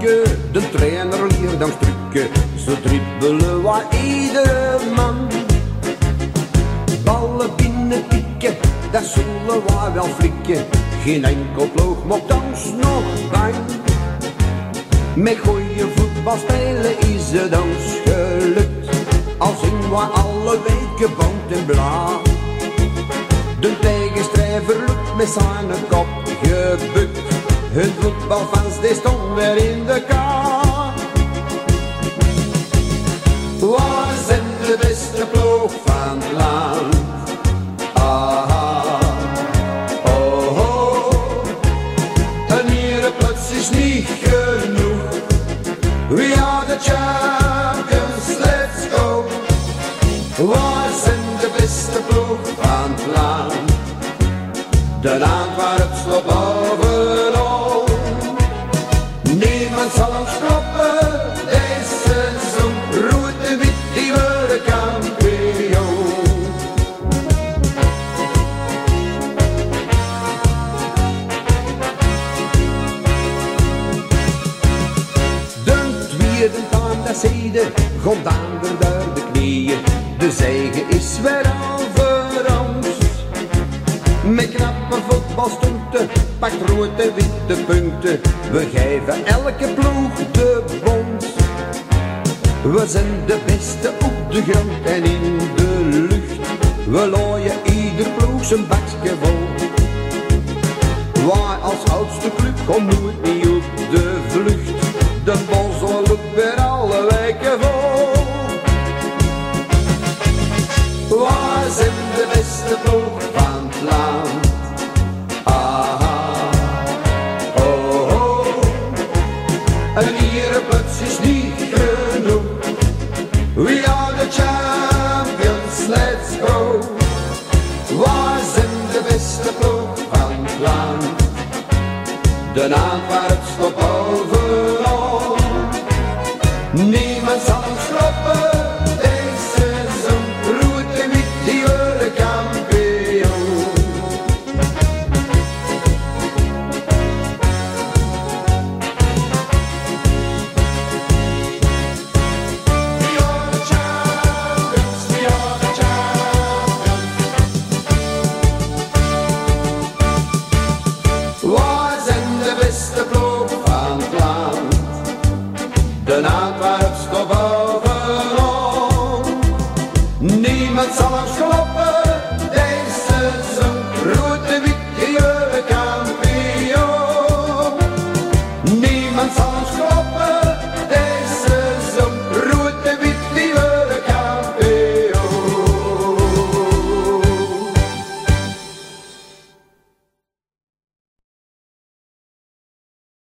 de trainer leert dan strukken. Zo dribbelen wij iedere man. Ballen binnen pikken, dat zullen wij wel flikken. Geen enkel ploeg mocht ons nog bang. Met goede voetbal spelen is het ons gelukt. Al zien wij alle weken bont en blauw. De tegenstrijver loopt met zijn kop gebukt. Hun voetbalfans die stonden weer in de kou. Waar zijn de beste ploeg van het land? Aha, oh, oh. En hier plots is niet genoeg. We are the champions, let's go. Waar zijn de beste ploeg van het land? De Antwerp slot bovenal. De aan de zijde, komt aan weer de knieën. De zege is weer over ons. Met knappe voetbalstunten, pakt rood en witte punten. We geven elke ploeg de bond. We zijn de beste op de grond en in de lucht. We looien ieder ploeg zijn bakje vol. Wij als oudste club komen nooit niet op de vlucht. We are the champions, let's go. Wij zijn de beste ploeg van het land. De stopt salam